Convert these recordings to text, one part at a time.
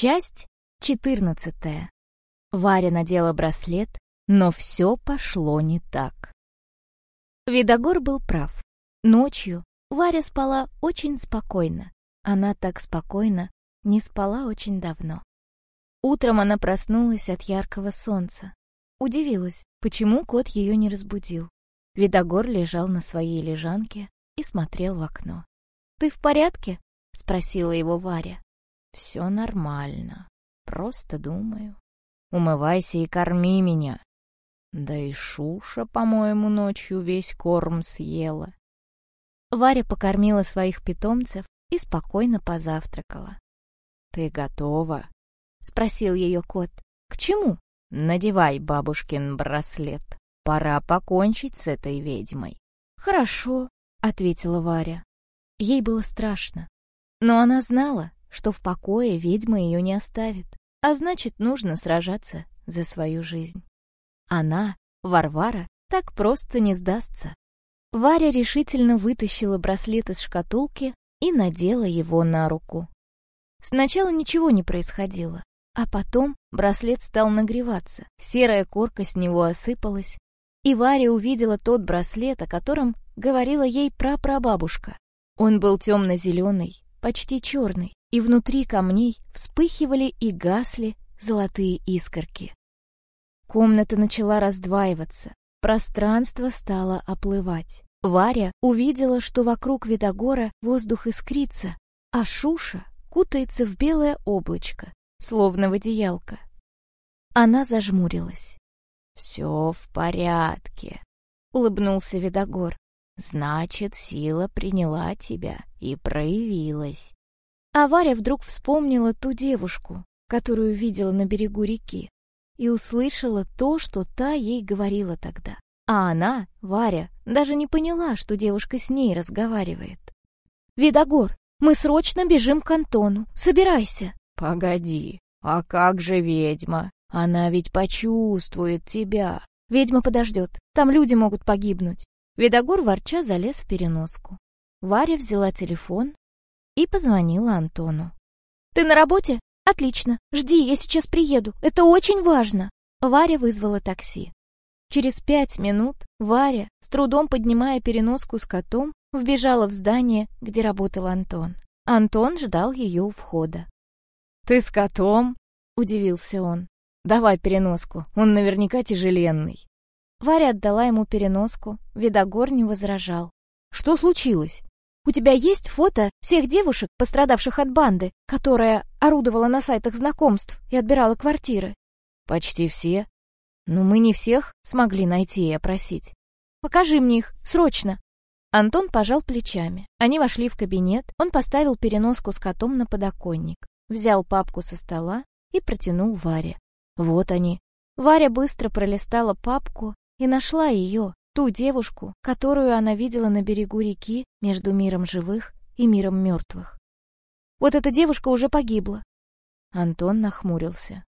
Часть четырнадцатая. Варя надела браслет, но все пошло не так. Видогор был прав. Ночью Варя спала очень спокойно. Она так спокойно не спала очень давно. Утром она проснулась от яркого солнца. Удивилась, почему кот ее не разбудил. Видогор лежал на своей лежанке и смотрел в окно. «Ты в порядке?» — спросила его Варя. «Все нормально. Просто думаю. Умывайся и корми меня. Да и Шуша, по-моему, ночью весь корм съела». Варя покормила своих питомцев и спокойно позавтракала. «Ты готова?» — спросил ее кот. «К чему?» «Надевай бабушкин браслет. Пора покончить с этой ведьмой». «Хорошо», — ответила Варя. Ей было страшно. Но она знала, что в покое ведьма ее не оставит, а значит, нужно сражаться за свою жизнь. Она, Варвара, так просто не сдастся. Варя решительно вытащила браслет из шкатулки и надела его на руку. Сначала ничего не происходило, а потом браслет стал нагреваться, серая корка с него осыпалась, и Варя увидела тот браслет, о котором говорила ей прапрабабушка. Он был темно-зеленый, почти черный, и внутри камней вспыхивали и гасли золотые искорки. Комната начала раздваиваться, пространство стало оплывать. Варя увидела, что вокруг Видогора воздух искрится, а Шуша кутается в белое облачко, словно в одеялко. Она зажмурилась. «Все в порядке», — улыбнулся Видогор. Значит, сила приняла тебя и проявилась. А Варя вдруг вспомнила ту девушку, которую видела на берегу реки, и услышала то, что та ей говорила тогда. А она, Варя, даже не поняла, что девушка с ней разговаривает. «Видогор, мы срочно бежим к Антону. Собирайся!» «Погоди, а как же ведьма? Она ведь почувствует тебя!» «Ведьма подождет, там люди могут погибнуть. Видогор ворча залез в переноску. Варя взяла телефон и позвонила Антону. «Ты на работе? Отлично. Жди, я сейчас приеду. Это очень важно!» Варя вызвала такси. Через пять минут Варя, с трудом поднимая переноску с котом, вбежала в здание, где работал Антон. Антон ждал ее у входа. «Ты с котом?» — удивился он. «Давай переноску, он наверняка тяжеленный». Варя отдала ему переноску, Видогор не возражал. «Что случилось? У тебя есть фото всех девушек, пострадавших от банды, которая орудовала на сайтах знакомств и отбирала квартиры?» «Почти все. Но мы не всех смогли найти и опросить. Покажи мне их, срочно!» Антон пожал плечами. Они вошли в кабинет, он поставил переноску с котом на подоконник, взял папку со стола и протянул Варе. «Вот они». Варя быстро пролистала папку и нашла ее, ту девушку, которую она видела на берегу реки между миром живых и миром мертвых. Вот эта девушка уже погибла. Антон нахмурился.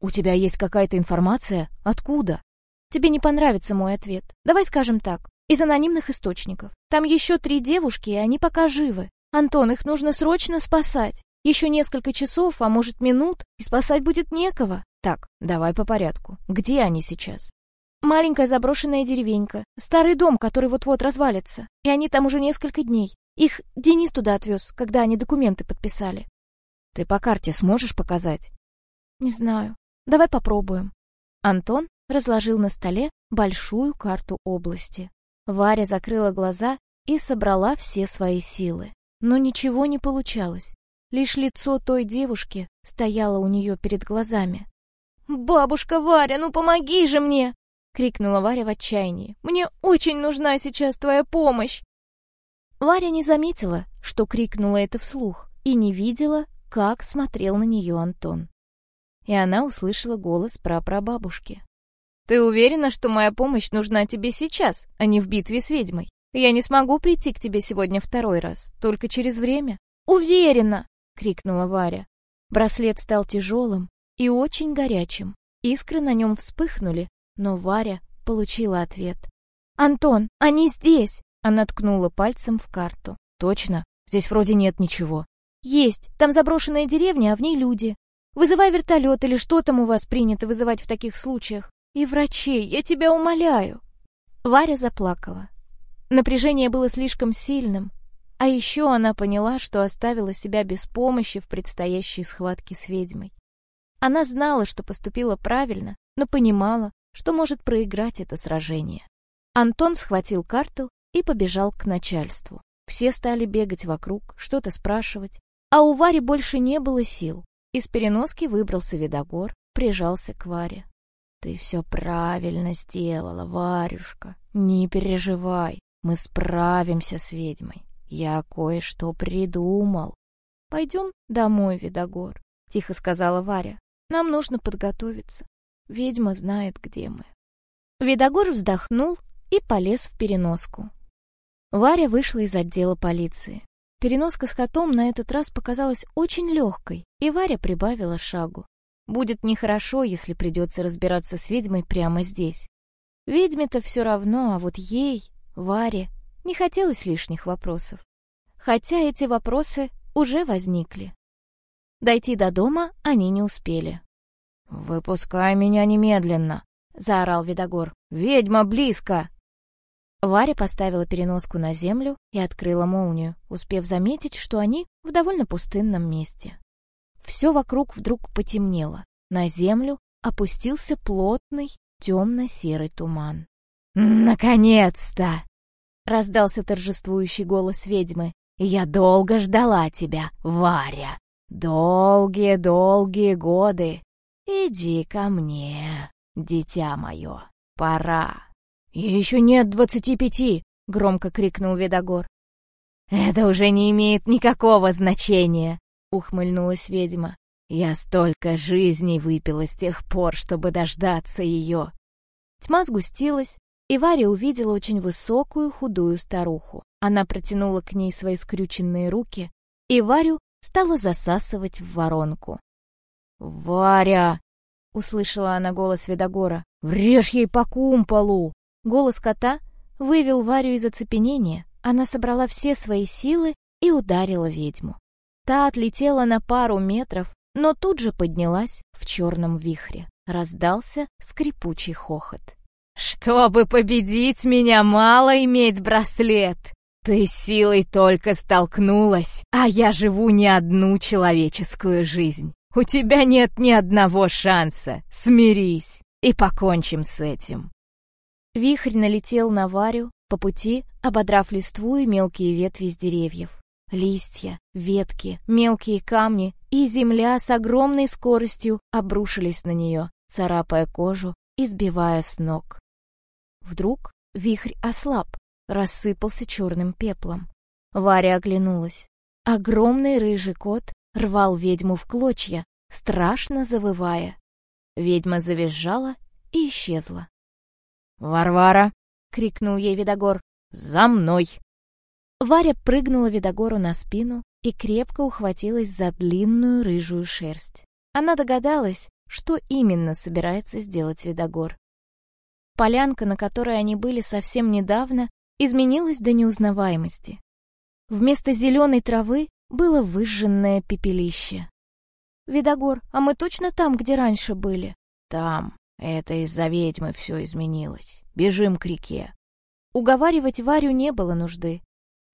«У тебя есть какая-то информация? Откуда?» «Тебе не понравится мой ответ. Давай скажем так, из анонимных источников. Там еще три девушки, и они пока живы. Антон, их нужно срочно спасать. Еще несколько часов, а может минут, и спасать будет некого. Так, давай по порядку. Где они сейчас? Маленькая заброшенная деревенька, старый дом, который вот-вот развалится. И они там уже несколько дней. Их Денис туда отвез, когда они документы подписали. Ты по карте сможешь показать? Не знаю. Давай попробуем. Антон разложил на столе большую карту области. Варя закрыла глаза и собрала все свои силы. Но ничего не получалось. Лишь лицо той девушки стояло у нее перед глазами. «Бабушка Варя, ну помоги же мне!» — крикнула Варя в отчаянии. «Мне очень нужна сейчас твоя помощь!» Варя не заметила, что крикнула это вслух, и не видела, как смотрел на нее Антон. И она услышала голос прапрабабушки. «Ты уверена, что моя помощь нужна тебе сейчас, а не в битве с ведьмой? Я не смогу прийти к тебе сегодня второй раз, только через время». «Уверена!» — крикнула Варя. Браслет стал тяжелым и очень горячим. Искры на нем вспыхнули, но Варя получила ответ. «Антон, они здесь!» Она ткнула пальцем в карту. «Точно? Здесь вроде нет ничего». «Есть! Там заброшенная деревня, а в ней люди. Вызывай вертолет или что там у вас принято вызывать в таких случаях. И врачей, я тебя умоляю!» Варя заплакала. Напряжение было слишком сильным, а еще она поняла, что оставила себя без помощи в предстоящей схватке с ведьмой. Она знала, что поступила правильно, но понимала, что может проиграть это сражение. Антон схватил карту и побежал к начальству. Все стали бегать вокруг, что-то спрашивать, а у Вари больше не было сил. Из переноски выбрался Видогор, прижался к Варе. «Ты все правильно сделала, Варюшка, не переживай, мы справимся с ведьмой. Я кое-что придумал. Пойдем домой, Видогор, тихо сказала Варя. Нам нужно подготовиться. Ведьма знает, где мы. Видогор вздохнул и полез в переноску. Варя вышла из отдела полиции. Переноска с котом на этот раз показалась очень легкой, и Варя прибавила шагу. Будет нехорошо, если придется разбираться с ведьмой прямо здесь. Ведьме-то все равно, а вот ей, Варе, не хотелось лишних вопросов. Хотя эти вопросы уже возникли. Дойти до дома они не успели. «Выпускай меня немедленно!» — заорал Видогор. «Ведьма близко!» Варя поставила переноску на землю и открыла молнию, успев заметить, что они в довольно пустынном месте. Все вокруг вдруг потемнело. На землю опустился плотный темно-серый туман. «Наконец-то!» — раздался торжествующий голос ведьмы. «Я долго ждала тебя, Варя! Долгие-долгие годы! Иди ко мне, дитя мое, пора!» «Еще нет двадцати пяти!» — громко крикнул Ведогор. «Это уже не имеет никакого значения!» — ухмыльнулась ведьма. «Я столько жизней выпила с тех пор, чтобы дождаться ее!» Тьма сгустилась, и Варя увидела очень высокую худую старуху. Она протянула к ней свои скрюченные руки, и Варю стала засасывать в воронку. «Варя!» — услышала она голос Ведогора. «Врежь ей по кумполу!» Голос кота вывел Варю из оцепенения. Она собрала все свои силы и ударила ведьму. Та отлетела на пару метров, но тут же поднялась в черном вихре. Раздался скрипучий хохот. «Чтобы победить меня, мало иметь браслет. Ты силой только столкнулась, а я живу не одну человеческую жизнь. У тебя нет ни одного шанса. Смирись и покончим с этим». Вихрь налетел на Варю, по пути ободрав листву и мелкие ветви с деревьев. Листья, ветки, мелкие камни и земля с огромной скоростью обрушились на нее, царапая кожу и сбивая с ног. Вдруг вихрь ослаб, рассыпался черным пеплом. Варя оглянулась. Огромный рыжий кот рвал ведьму в клочья, страшно завывая. Ведьма завизжала и исчезла. «Варвара!» — крикнул ей Видогор. «За мной!» Варя прыгнула Видогору на спину и крепко ухватилась за длинную рыжую шерсть. Она догадалась, что именно собирается сделать Видогор. Полянка, на которой они были совсем недавно, изменилась до неузнаваемости. Вместо зеленой травы было выжженное пепелище. «Видогор, а мы точно там, где раньше были?» «Там. Это из-за ведьмы все изменилось. Бежим к реке». Уговаривать Варю не было нужды.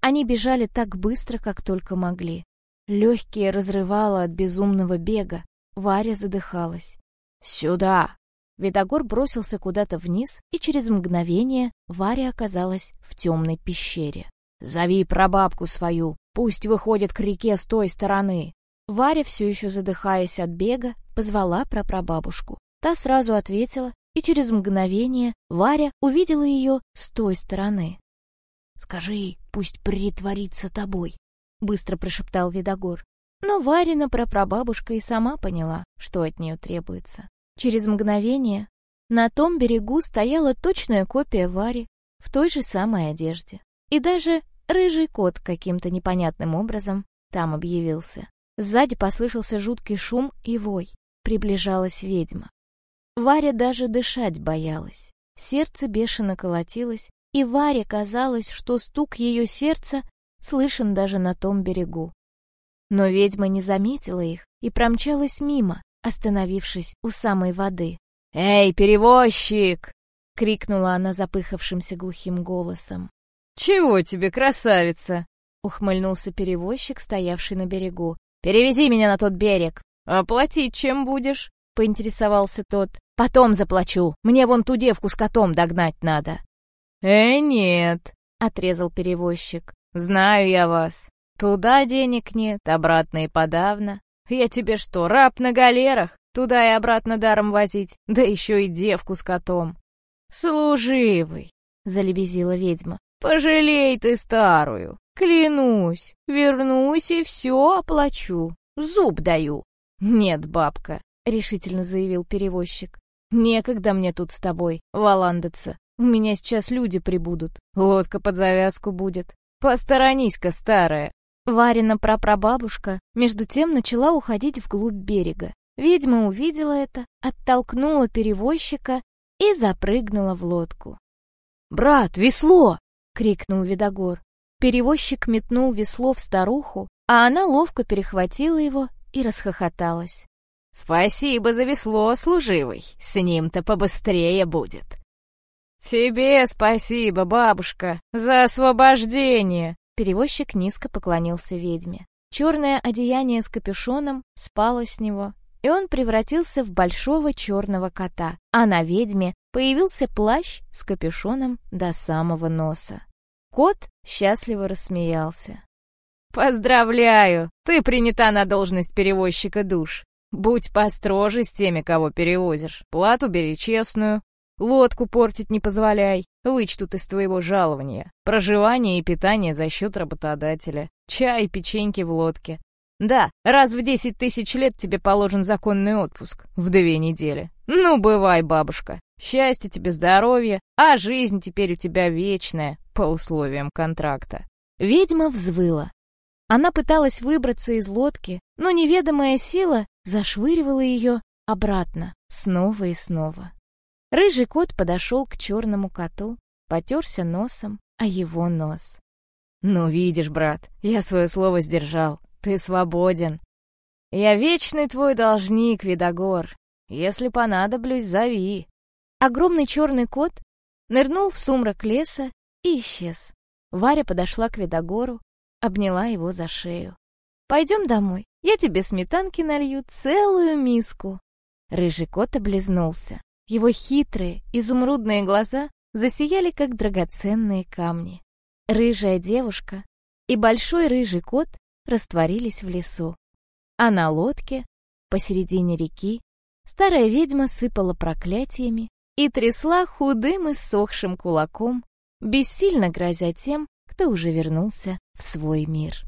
Они бежали так быстро, как только могли. Легкие разрывало от безумного бега. Варя задыхалась. «Сюда!» Видогор бросился куда-то вниз, и через мгновение Варя оказалась в темной пещере. «Зови прабабку свою, пусть выходит к реке с той стороны!» Варя, все еще задыхаясь от бега, позвала прапрабабушку. Та сразу ответила, и через мгновение Варя увидела ее с той стороны. «Скажи пусть притворится тобой», — быстро прошептал Видогор. Но Варина прапрабабушка и сама поняла, что от нее требуется. Через мгновение на том берегу стояла точная копия Вари в той же самой одежде. И даже рыжий кот каким-то непонятным образом там объявился. Сзади послышался жуткий шум и вой. Приближалась ведьма. Варя даже дышать боялась. Сердце бешено колотилось, и Варе казалось, что стук ее сердца слышен даже на том берегу. Но ведьма не заметила их и промчалась мимо, остановившись у самой воды. «Эй, перевозчик!» — крикнула она запыхавшимся глухим голосом. «Чего тебе, красавица?» — ухмыльнулся перевозчик, стоявший на берегу. «Перевези меня на тот берег!» «Оплатить чем будешь?» — поинтересовался тот. «Потом заплачу. Мне вон ту девку с котом догнать надо». «Э, нет», — отрезал перевозчик. «Знаю я вас. Туда денег нет, обратно и подавно. Я тебе что, раб на галерах? Туда и обратно даром возить, да еще и девку с котом». «Служивый», — залебезила ведьма. «Пожалей ты старую. Клянусь, вернусь и все оплачу. Зуб даю». «Нет, бабка», — решительно заявил перевозчик. «Некогда мне тут с тобой валандаться. У меня сейчас люди прибудут. Лодка под завязку будет. Посторонись-ка, старая!» Варина прапрабабушка между тем начала уходить вглубь берега. Ведьма увидела это, оттолкнула перевозчика и запрыгнула в лодку. «Брат, весло!» — крикнул Видогор. Перевозчик метнул весло в старуху, а она ловко перехватила его и расхохоталась. «Спасибо за весло, служивый, с ним-то побыстрее будет!» «Тебе спасибо, бабушка, за освобождение!» Перевозчик низко поклонился ведьме. Черное одеяние с капюшоном спало с него, и он превратился в большого черного кота, а на ведьме появился плащ с капюшоном до самого носа. Кот счастливо рассмеялся. «Поздравляю! Ты принята на должность перевозчика душ. Будь построже с теми, кого перевозишь. Плату бери честную. Лодку портить не позволяй, вычтут из твоего жалования. Проживание и питание за счет работодателя. Чай и печеньки в лодке. Да, раз в десять тысяч лет тебе положен законный отпуск. В две недели. Ну, бывай, бабушка. Счастья тебе, здоровья, а жизнь теперь у тебя вечная, по условиям контракта. Ведьма взвыла. Она пыталась выбраться из лодки, но неведомая сила зашвыривала ее обратно, снова и снова. Рыжий кот подошел к черному коту, потерся носом о его нос. «Ну, видишь, брат, я свое слово сдержал. Ты свободен. Я вечный твой должник, Видогор. Если понадоблюсь, зови». Огромный черный кот нырнул в сумрак леса и исчез. Варя подошла к Видогору, обняла его за шею. «Пойдем домой, я тебе сметанки налью целую миску». Рыжий кот облизнулся. Его хитрые, изумрудные глаза засияли, как драгоценные камни. Рыжая девушка и большой рыжий кот растворились в лесу. А на лодке, посередине реки, старая ведьма сыпала проклятиями и трясла худым и сохшим кулаком, бессильно грозя тем, кто уже вернулся в свой мир.